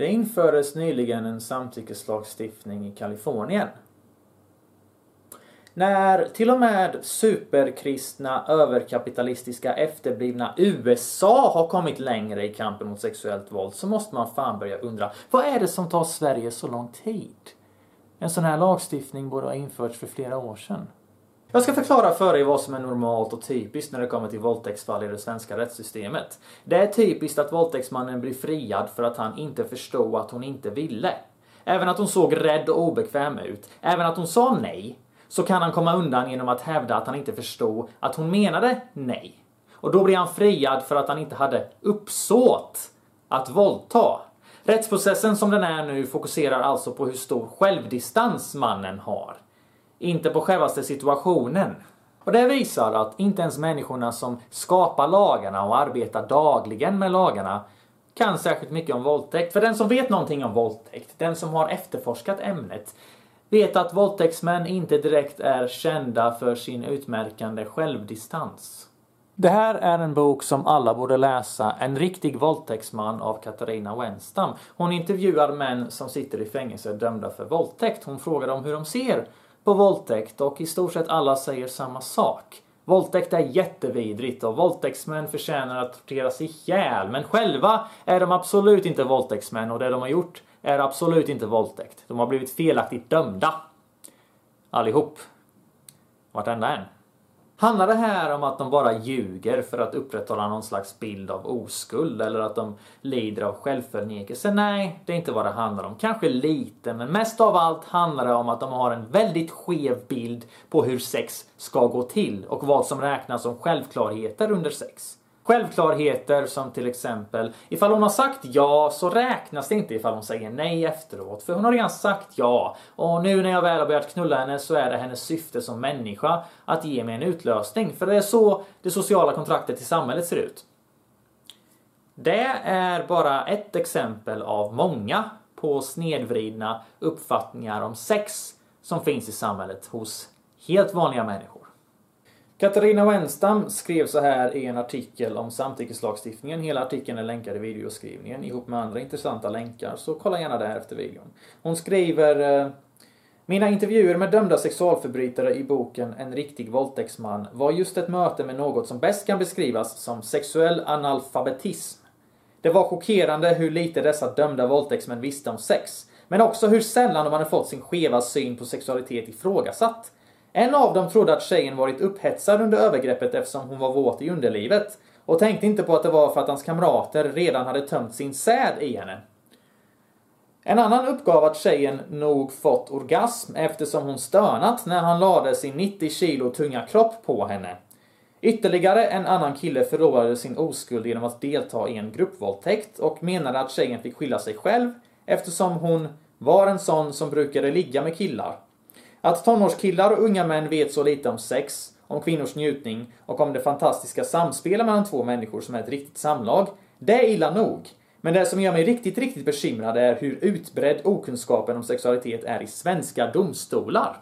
Det infördes nyligen en samtyckeslagstiftning i Kalifornien. När till och med superkristna, överkapitalistiska, efterblivna USA har kommit längre i kampen mot sexuellt våld så måste man fan börja undra, vad är det som tar Sverige så lång tid? En sån här lagstiftning borde ha införts för flera år sedan. Jag ska förklara för er vad som är normalt och typiskt när det kommer till våldtäktsfall i det svenska rättssystemet. Det är typiskt att våldtäktsmannen blir friad för att han inte förstod att hon inte ville. Även att hon såg rädd och obekväm ut, även att hon sa nej, så kan han komma undan genom att hävda att han inte förstod att hon menade nej. Och då blir han friad för att han inte hade uppsåt att våldta. Rättsprocessen som den är nu fokuserar alltså på hur stor självdistans mannen har. Inte på självaste situationen. Och det visar att inte ens människorna som skapar lagarna och arbetar dagligen med lagarna kan särskilt mycket om våldtäkt. För den som vet någonting om våldtäkt, den som har efterforskat ämnet, vet att våldtäktsmän inte direkt är kända för sin utmärkande självdistans. Det här är en bok som alla borde läsa, En riktig våldtäktsman av Katarina Wenstam. Hon intervjuar män som sitter i fängelse dömda för våldtäkt. Hon frågar dem hur de ser på våldtäkt och i stort sett alla säger samma sak. Våldtäkt är jättevidrigt och våldtäktsmän förtjänar att torteras ihjäl. Men själva är de absolut inte våldtäktsmän och det de har gjort är absolut inte våldtäkt. De har blivit felaktigt dömda. Allihop. Vartenda en. Handlar det här om att de bara ljuger för att upprätthålla någon slags bild av oskuld eller att de lider av självförnekelse? Nej, det är inte vad det handlar om. Kanske lite, men mest av allt handlar det om att de har en väldigt skev bild på hur sex ska gå till och vad som räknas som självklarheter under sex. Självklarheter som till exempel, ifall hon har sagt ja så räknas det inte ifall hon säger nej efteråt. För hon har redan sagt ja. Och nu när jag väl har börjat knulla henne så är det hennes syfte som människa att ge mig en utlösning. För det är så det sociala kontraktet i samhället ser ut. Det är bara ett exempel av många på snedvridna uppfattningar om sex som finns i samhället hos helt vanliga människor. Katarina Wenstam skrev så här i en artikel om samtyckeslagstiftningen. Hela artikeln är länkad i videoskrivningen ihop med andra intressanta länkar, så kolla gärna där efter videon. Hon skriver eh, mina intervjuer med dömda sexualförbrytare i boken En riktig våldtäktsman var just ett möte med något som bäst kan beskrivas som sexuell analfabetism. Det var chockerande hur lite dessa dömda våldtäktsmän visste om sex, men också hur sällan de hade fått sin skeva syn på sexualitet ifrågasatt. En av dem trodde att tjejen varit upphetsad under övergreppet eftersom hon var våt i underlivet och tänkte inte på att det var för att hans kamrater redan hade tömt sin säd i henne. En annan uppgav att tjejen nog fått orgasm eftersom hon stönat när han lade sin 90 kilo tunga kropp på henne. Ytterligare en annan kille förlorade sin oskuld genom att delta i en gruppvåldtäkt och menade att tjejen fick skylla sig själv eftersom hon var en sån som brukade ligga med killar. Att tonårskillar och unga män vet så lite om sex, om kvinnors njutning och om det fantastiska samspelet mellan två människor som är ett riktigt samlag, det är illa nog. Men det som gör mig riktigt, riktigt bekymrad är hur utbredd okunskapen om sexualitet är i svenska domstolar.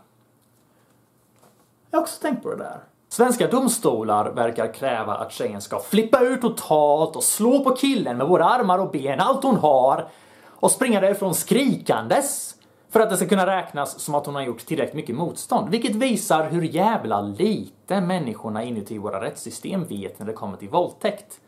Jag har också tänkt på det där. Svenska domstolar verkar kräva att tjejen ska flippa ur totalt och slå på killen med både armar och ben, allt hon har, och springa därifrån skrikandes för att det ska kunna räknas som att hon har gjort tillräckligt mycket motstånd. Vilket visar hur jävla lite människorna inuti våra rättssystem vet när det kommer till våldtäkt.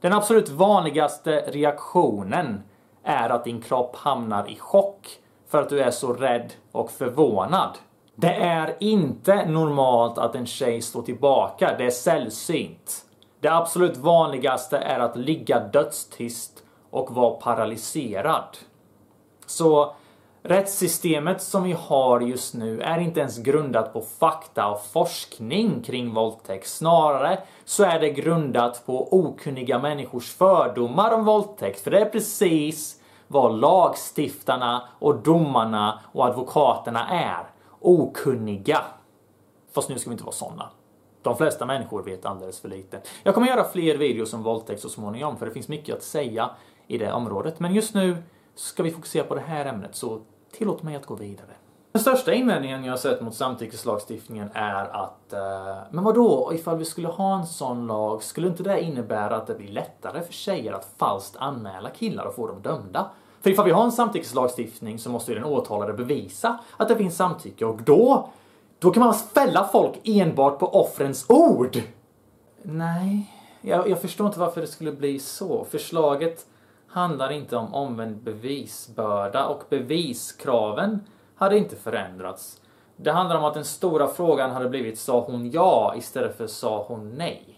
Den absolut vanligaste reaktionen är att din kropp hamnar i chock för att du är så rädd och förvånad. Det är inte normalt att en tjej står tillbaka, det är sällsynt. Det absolut vanligaste är att ligga dödstyst och vara paralyserad. Så Rättssystemet som vi har just nu är inte ens grundat på fakta och forskning kring våldtäkt. Snarare så är det grundat på okunniga människors fördomar om våldtäkt. För det är precis vad lagstiftarna och domarna och advokaterna är. Okunniga. Fast nu ska vi inte vara sådana. De flesta människor vet alldeles för lite. Jag kommer göra fler videos om våldtäkt så småningom för det finns mycket att säga i det området. Men just nu ska vi fokusera på det här ämnet så tillåt mig att gå vidare. Den största invändningen jag har sett mot samtyckeslagstiftningen är att, eh, men vad då ifall vi skulle ha en sån lag, skulle inte det innebära att det blir lättare för tjejer att falskt anmäla killar och få dem dömda? För ifall vi har en samtyckeslagstiftning så måste ju den åtalade bevisa att det finns samtycke och då, då kan man fälla folk enbart på offrens ord. Nej, jag, jag förstår inte varför det skulle bli så. Förslaget handlar inte om omvänd bevisbörda och beviskraven hade inte förändrats. Det handlar om att den stora frågan hade blivit sa hon ja istället för sa hon nej.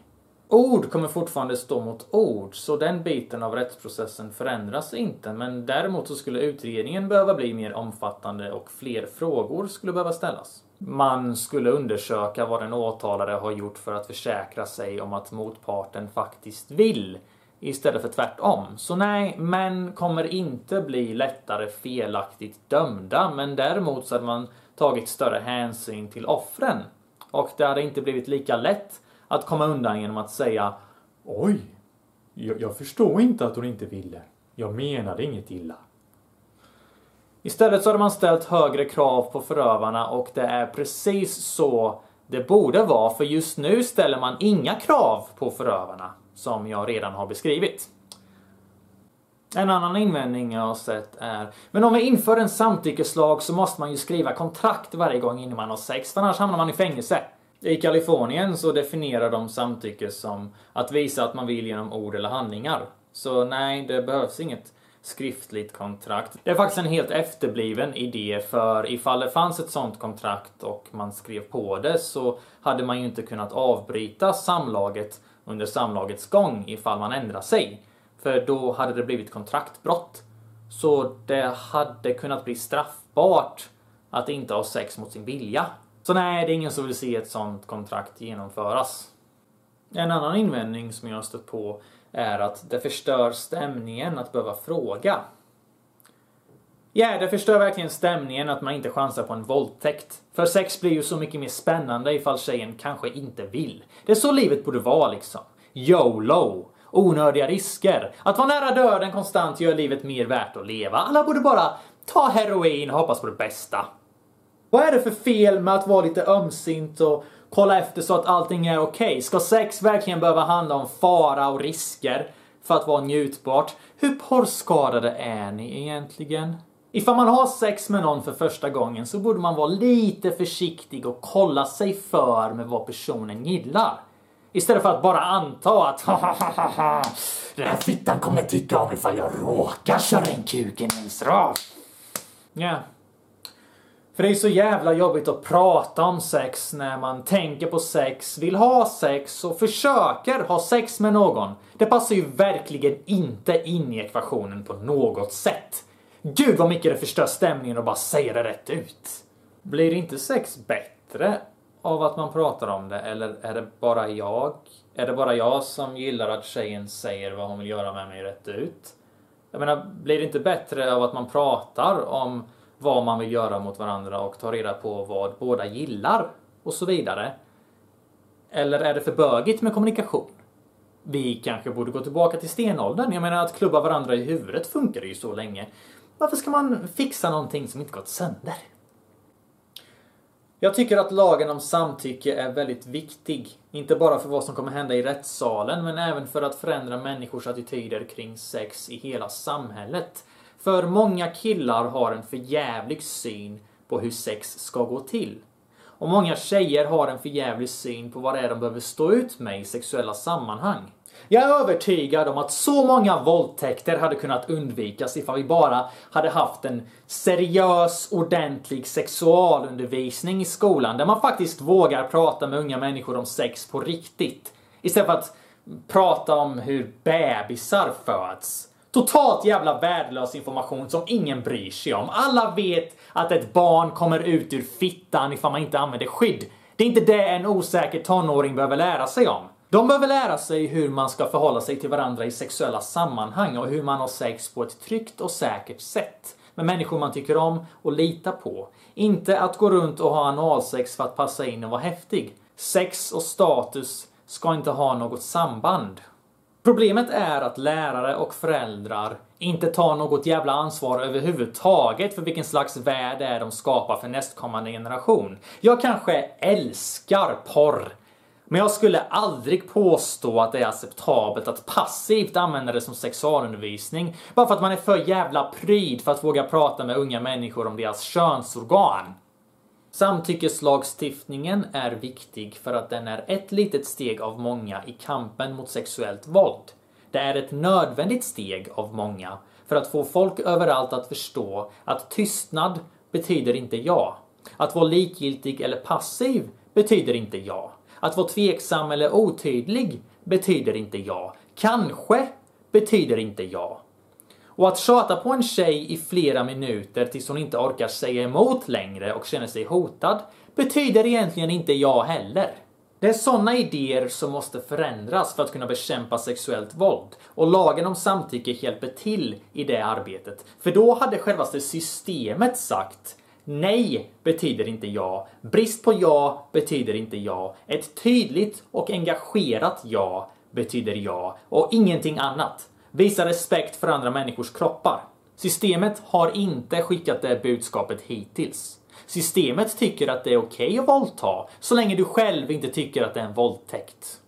Ord kommer fortfarande stå mot ord, så den biten av rättsprocessen förändras inte. Men däremot så skulle utredningen behöva bli mer omfattande och fler frågor skulle behöva ställas. Man skulle undersöka vad den åtalade har gjort för att försäkra sig om att motparten faktiskt vill istället för tvärtom. Så nej, män kommer inte bli lättare felaktigt dömda, men däremot så hade man tagit större hänsyn till offren. Och det hade inte blivit lika lätt att komma undan genom att säga Oj, jag, jag förstår inte att hon inte ville. Jag menade inget illa. Istället så hade man ställt högre krav på förövarna och det är precis så det borde vara för just nu ställer man inga krav på förövarna som jag redan har beskrivit. En annan invändning jag har sett är Men om vi inför en samtyckeslag så måste man ju skriva kontrakt varje gång innan man har sex för annars hamnar man i fängelse. I Kalifornien så definierar de samtycke som att visa att man vill genom ord eller handlingar. Så nej, det behövs inget skriftligt kontrakt. Det är faktiskt en helt efterbliven idé för ifall det fanns ett sånt kontrakt och man skrev på det så hade man ju inte kunnat avbryta samlaget under samlagets gång ifall man ändrar sig. För då hade det blivit kontraktbrott. Så det hade kunnat bli straffbart att inte ha sex mot sin vilja. Så nej, det är ingen som vill se ett sånt kontrakt genomföras. En annan invändning som jag har stött på är att det förstör stämningen att behöva fråga. Ja, det förstör verkligen stämningen att man inte chansar på en våldtäkt. För sex blir ju så mycket mer spännande ifall tjejen kanske inte vill. Det är så livet borde vara liksom. YOLO! Onödiga risker. Att vara nära döden konstant gör livet mer värt att leva. Alla borde bara ta heroin och hoppas på det bästa. Vad är det för fel med att vara lite ömsint och kolla efter så att allting är okej? Okay? Ska sex verkligen behöva handla om fara och risker för att vara njutbart? Hur porrskadade är ni egentligen? Ifall man har sex med någon för första gången så borde man vara lite försiktig och kolla sig för med vad personen gillar. Istället för att bara anta att den här fittan kommer tycka om ifall jag råkar köra en kuken i ens röv. Ja, för det är så jävla jobbigt att prata om sex när man tänker på sex, vill ha sex och försöker ha sex med någon. Det passar ju verkligen inte in i ekvationen på något sätt. Gud vad mycket det förstör stämningen att bara säga det rätt ut. Blir inte sex bättre av att man pratar om det eller är det bara jag? Är det bara jag som gillar att tjejen säger vad hon vill göra med mig rätt ut? Jag menar, blir det inte bättre av att man pratar om vad man vill göra mot varandra och tar reda på vad båda gillar och så vidare. Eller är det för bögigt med kommunikation? Vi kanske borde gå tillbaka till stenåldern. Jag menar att klubba varandra i huvudet funkar ju så länge. Varför ska man fixa någonting som inte gått sönder? Jag tycker att lagen om samtycke är väldigt viktig. Inte bara för vad som kommer hända i rättssalen, men även för att förändra människors attityder kring sex i hela samhället. För många killar har en förjävlig syn på hur sex ska gå till. Och många tjejer har en förjävlig syn på vad det är de behöver stå ut med i sexuella sammanhang. Jag är övertygad om att så många våldtäkter hade kunnat undvikas ifall vi bara hade haft en seriös, ordentlig sexualundervisning i skolan där man faktiskt vågar prata med unga människor om sex på riktigt. Istället för att prata om hur bebisar föds. Totalt jävla värdelös information som ingen bryr sig om. Alla vet att ett barn kommer ut ur fittan ifall man inte använder skydd. Det är inte det en osäker tonåring behöver lära sig om. De behöver lära sig hur man ska förhålla sig till varandra i sexuella sammanhang och hur man har sex på ett tryggt och säkert sätt. Med människor man tycker om och litar på. Inte att gå runt och ha analsex för att passa in och vara häftig. Sex och status ska inte ha något samband. Problemet är att lärare och föräldrar inte tar något jävla ansvar överhuvudtaget för vilken slags värld det är de skapar för nästkommande generation. Jag kanske älskar porr men jag skulle aldrig påstå att det är acceptabelt att passivt använda det som sexualundervisning bara för att man är för jävla pryd för att våga prata med unga människor om deras könsorgan. Samtyckeslagstiftningen är viktig för att den är ett litet steg av många i kampen mot sexuellt våld. Det är ett nödvändigt steg av många för att få folk överallt att förstå att tystnad betyder inte ja. Att vara likgiltig eller passiv betyder inte ja. Att vara tveksam eller otydlig betyder inte ja. Kanske betyder inte ja. Och att tjata på en tjej i flera minuter tills hon inte orkar säga emot längre och känner sig hotad betyder egentligen inte ja heller. Det är sådana idéer som måste förändras för att kunna bekämpa sexuellt våld. Och lagen om samtycke hjälper till i det arbetet. För då hade självaste systemet sagt Nej betyder inte ja. Brist på ja betyder inte ja. Ett tydligt och engagerat ja betyder ja. Och ingenting annat. Visa respekt för andra människors kroppar. Systemet har inte skickat det budskapet hittills. Systemet tycker att det är okej okay att våldta så länge du själv inte tycker att det är en våldtäkt.